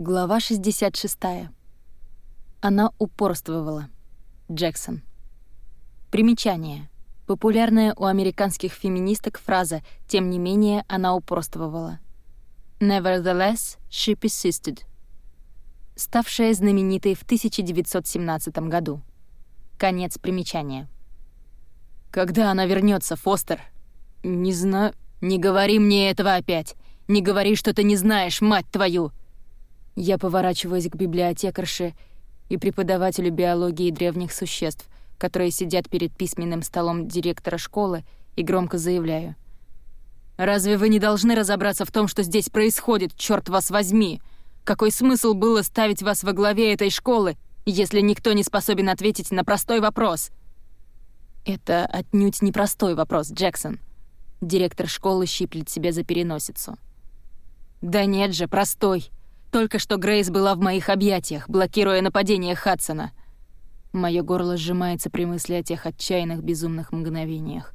Глава 66. Она упорствовала. Джексон. Примечание. Популярная у американских феминисток фраза «тем не менее она упорствовала». Nevertheless, she persisted. Ставшая знаменитой в 1917 году. Конец примечания. «Когда она вернется, Фостер?» «Не знаю. Не говори мне этого опять. Не говори, что ты не знаешь, мать твою!» Я поворачиваюсь к библиотекарше и преподавателю биологии древних существ, которые сидят перед письменным столом директора школы, и громко заявляю. «Разве вы не должны разобраться в том, что здесь происходит, черт вас возьми? Какой смысл было ставить вас во главе этой школы, если никто не способен ответить на простой вопрос?» «Это отнюдь не простой вопрос, Джексон». Директор школы щиплет себя за переносицу. «Да нет же, простой. Только что Грейс была в моих объятиях, блокируя нападение Хадсона. Моё горло сжимается при мысли о тех отчаянных безумных мгновениях.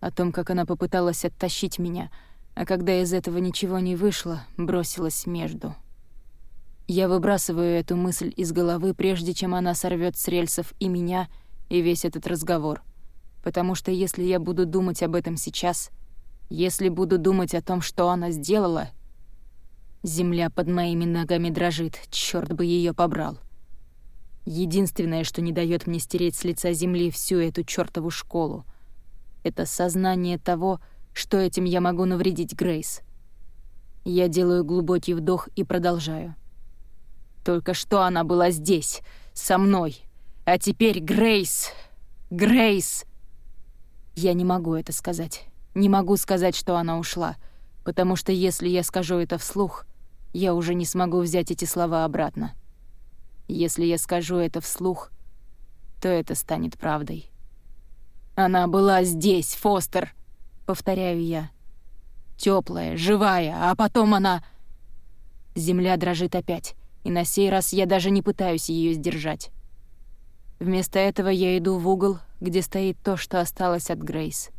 О том, как она попыталась оттащить меня, а когда из этого ничего не вышло, бросилась между. Я выбрасываю эту мысль из головы, прежде чем она сорвёт с рельсов и меня, и весь этот разговор. Потому что если я буду думать об этом сейчас, если буду думать о том, что она сделала, Земля под моими ногами дрожит, черт бы ее побрал. Единственное, что не дает мне стереть с лица земли всю эту чертову школу, это сознание того, что этим я могу навредить Грейс. Я делаю глубокий вдох и продолжаю. Только что она была здесь, со мной. А теперь Грейс... Грейс... Я не могу это сказать. Не могу сказать, что она ушла, потому что если я скажу это вслух, я уже не смогу взять эти слова обратно. Если я скажу это вслух, то это станет правдой. «Она была здесь, Фостер!» — повторяю я. Теплая, живая, а потом она...» Земля дрожит опять, и на сей раз я даже не пытаюсь ее сдержать. Вместо этого я иду в угол, где стоит то, что осталось от Грейс.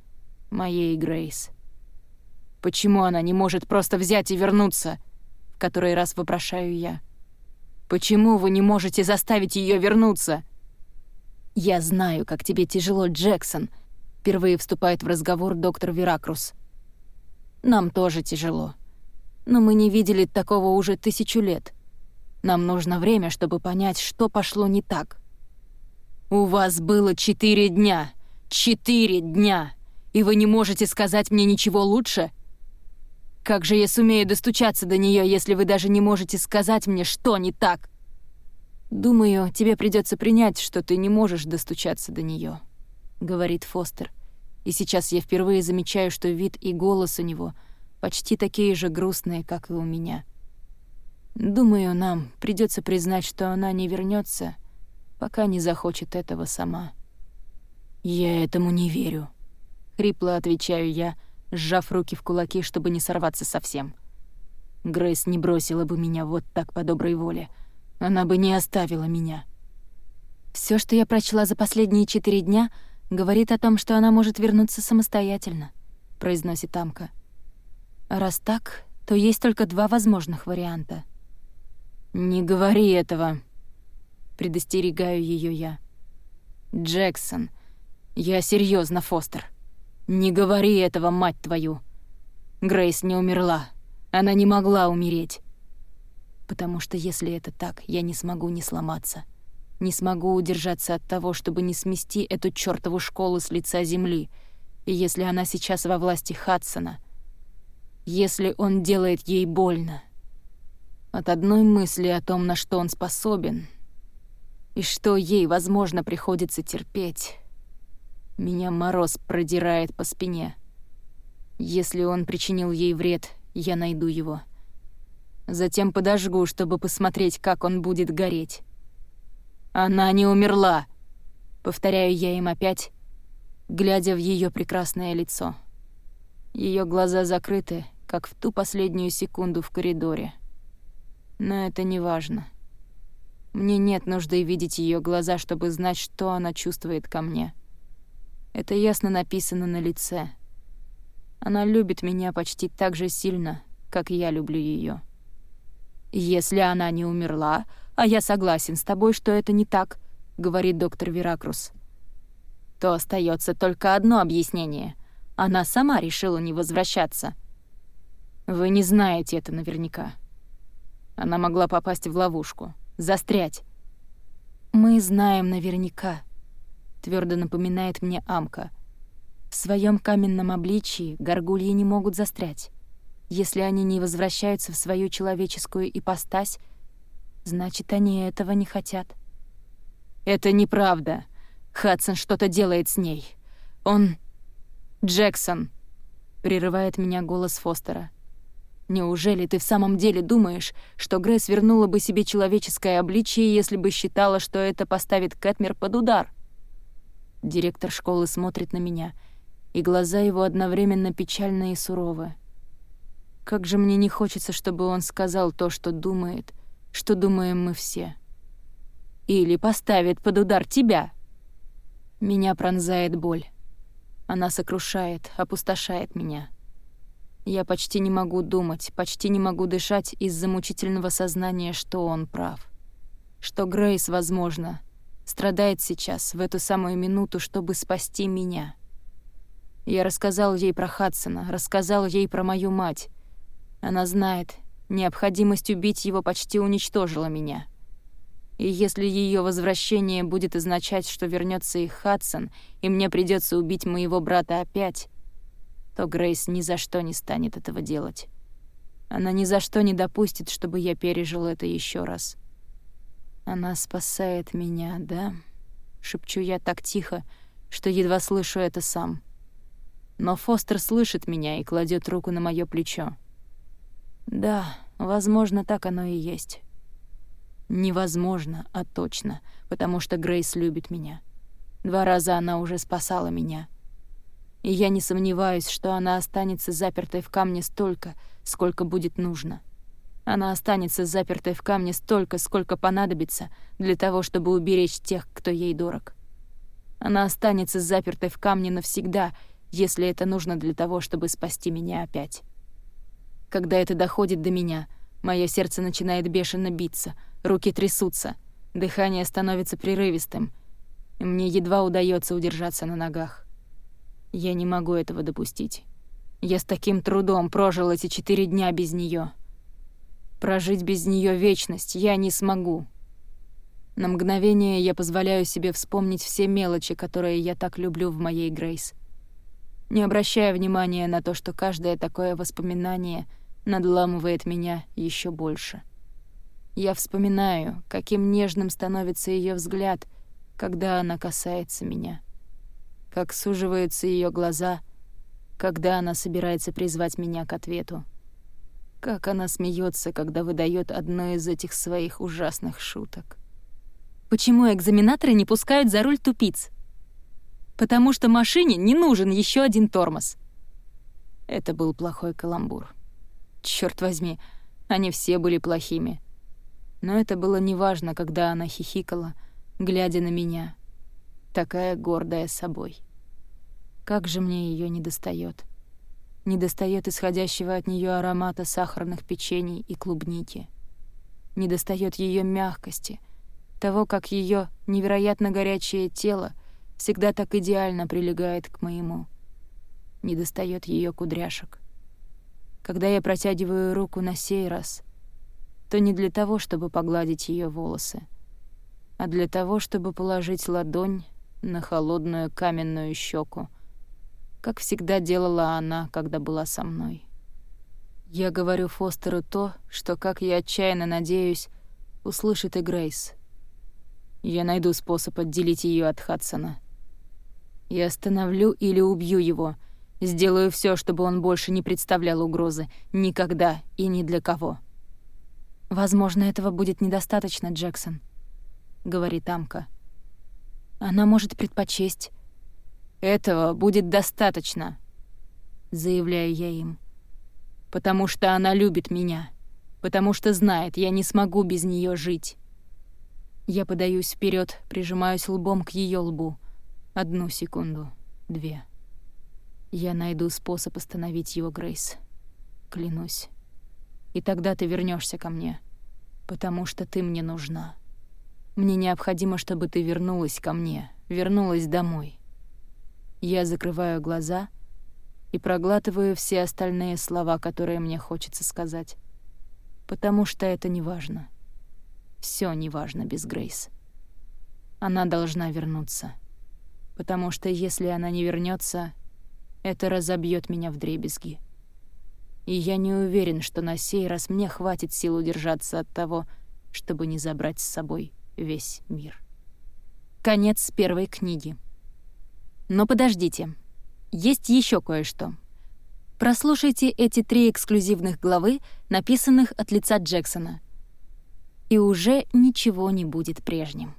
Моей Грейс. Почему она не может просто взять и вернуться? Который раз вопрошаю я. «Почему вы не можете заставить ее вернуться?» «Я знаю, как тебе тяжело, Джексон», — впервые вступает в разговор доктор Веракрус. «Нам тоже тяжело. Но мы не видели такого уже тысячу лет. Нам нужно время, чтобы понять, что пошло не так». «У вас было четыре дня! Четыре дня! И вы не можете сказать мне ничего лучше?» Как же я сумею достучаться до нее, если вы даже не можете сказать мне, что не так? Думаю, тебе придется принять, что ты не можешь достучаться до нее, говорит Фостер. И сейчас я впервые замечаю, что вид и голос у него почти такие же грустные, как и у меня. Думаю, нам придется признать, что она не вернется, пока не захочет этого сама. Я этому не верю, хрипло отвечаю я, сжав руки в кулаки, чтобы не сорваться совсем. Грейс не бросила бы меня вот так по доброй воле. Она бы не оставила меня. Все, что я прочла за последние четыре дня, говорит о том, что она может вернуться самостоятельно», — произносит Амка. «Раз так, то есть только два возможных варианта». «Не говори этого», — предостерегаю ее я. «Джексон, я серьезно, Фостер. «Не говори этого, мать твою!» Грейс не умерла. Она не могла умереть. Потому что если это так, я не смогу не сломаться. Не смогу удержаться от того, чтобы не смести эту чёртову школу с лица земли. И если она сейчас во власти Хадсона, если он делает ей больно. От одной мысли о том, на что он способен, и что ей, возможно, приходится терпеть, меня мороз продирает по спине. Если он причинил ей вред, я найду его. Затем подожгу, чтобы посмотреть, как он будет гореть. «Она не умерла!» — повторяю я им опять, глядя в ее прекрасное лицо. Ее глаза закрыты, как в ту последнюю секунду в коридоре. Но это не важно. Мне нет нужды видеть ее глаза, чтобы знать, что она чувствует ко мне. Это ясно написано на лице. Она любит меня почти так же сильно, как я люблю ее. «Если она не умерла, а я согласен с тобой, что это не так», — говорит доктор Веракрус, то остается только одно объяснение. Она сама решила не возвращаться. Вы не знаете это наверняка. Она могла попасть в ловушку, застрять. «Мы знаем наверняка», — твердо напоминает мне Амка. «В своем каменном обличии горгульи не могут застрять. Если они не возвращаются в свою человеческую ипостась, значит, они этого не хотят». «Это неправда. Хадсон что-то делает с ней. Он... Джексон!» — прерывает меня голос Фостера. Неужели ты в самом деле думаешь, что Грейс вернула бы себе человеческое обличие, если бы считала, что это поставит Кэтмер под удар? Директор школы смотрит на меня, и глаза его одновременно печальные и суровы. Как же мне не хочется, чтобы он сказал то, что думает, что думаем мы все. Или поставит под удар тебя. Меня пронзает боль. Она сокрушает, опустошает меня. Я почти не могу думать, почти не могу дышать из-за мучительного сознания, что он прав. Что Грейс, возможно, страдает сейчас, в эту самую минуту, чтобы спасти меня. Я рассказал ей про Хадсона, рассказал ей про мою мать. Она знает, необходимость убить его почти уничтожила меня. И если ее возвращение будет означать, что вернется и Хадсон, и мне придется убить моего брата опять, то Грейс ни за что не станет этого делать. Она ни за что не допустит, чтобы я пережил это еще раз. Она спасает меня, да? Шепчу я так тихо, что едва слышу это сам. Но Фостер слышит меня и кладет руку на мое плечо. Да, возможно, так оно и есть. Невозможно, а точно, потому что Грейс любит меня. Два раза она уже спасала меня — и я не сомневаюсь, что она останется запертой в камне столько, сколько будет нужно. Она останется запертой в камне столько, сколько понадобится для того, чтобы уберечь тех, кто ей дорог. Она останется запертой в камне навсегда, если это нужно для того, чтобы спасти меня опять. Когда это доходит до меня, мое сердце начинает бешено биться, руки трясутся, дыхание становится прерывистым, и мне едва удается удержаться на ногах. Я не могу этого допустить. Я с таким трудом прожил эти четыре дня без нее. Прожить без нее вечность я не смогу. На мгновение я позволяю себе вспомнить все мелочи, которые я так люблю в моей Грейс. Не обращая внимания на то, что каждое такое воспоминание надламывает меня еще больше. Я вспоминаю, каким нежным становится ее взгляд, когда она касается меня как суживаются ее глаза, когда она собирается призвать меня к ответу. Как она смеется, когда выдает одно из этих своих ужасных шуток. Почему экзаменаторы не пускают за руль тупиц? Потому что машине не нужен еще один тормоз. Это был плохой каламбур. Черт возьми, они все были плохими. Но это было неважно, когда она хихикала, глядя на меня, такая гордая собой. Как же мне ее не достает. Не достает исходящего от нее аромата сахарных печений и клубники. Не достает ее мягкости, того, как ее невероятно горячее тело всегда так идеально прилегает к моему. Не достает ее кудряшек. Когда я протягиваю руку на сей раз, то не для того, чтобы погладить ее волосы, а для того, чтобы положить ладонь на холодную каменную щеку, как всегда делала она, когда была со мной. Я говорю Фостеру то, что, как я отчаянно надеюсь, услышит и Грейс. Я найду способ отделить ее от Хадсона. Я остановлю или убью его. Сделаю все, чтобы он больше не представлял угрозы. Никогда и ни для кого. «Возможно, этого будет недостаточно, Джексон», — говорит Амка. «Она может предпочесть этого будет достаточно, заявляю я им. Потому что она любит меня. Потому что знает, я не смогу без нее жить. Я подаюсь вперед, прижимаюсь лбом к ее лбу. Одну секунду, две. Я найду способ остановить его, Грейс. Клянусь. И тогда ты вернешься ко мне. Потому что ты мне нужна. Мне необходимо, чтобы ты вернулась ко мне, вернулась домой. Я закрываю глаза и проглатываю все остальные слова, которые мне хочется сказать. Потому что это не важно. Всё не без Грейс. Она должна вернуться. Потому что если она не вернется, это разобьет меня в дребезги. И я не уверен, что на сей раз мне хватит сил удержаться от того, чтобы не забрать с собой весь мир. Конец первой книги. Но подождите. Есть еще кое-что. Прослушайте эти три эксклюзивных главы, написанных от лица Джексона. И уже ничего не будет прежним.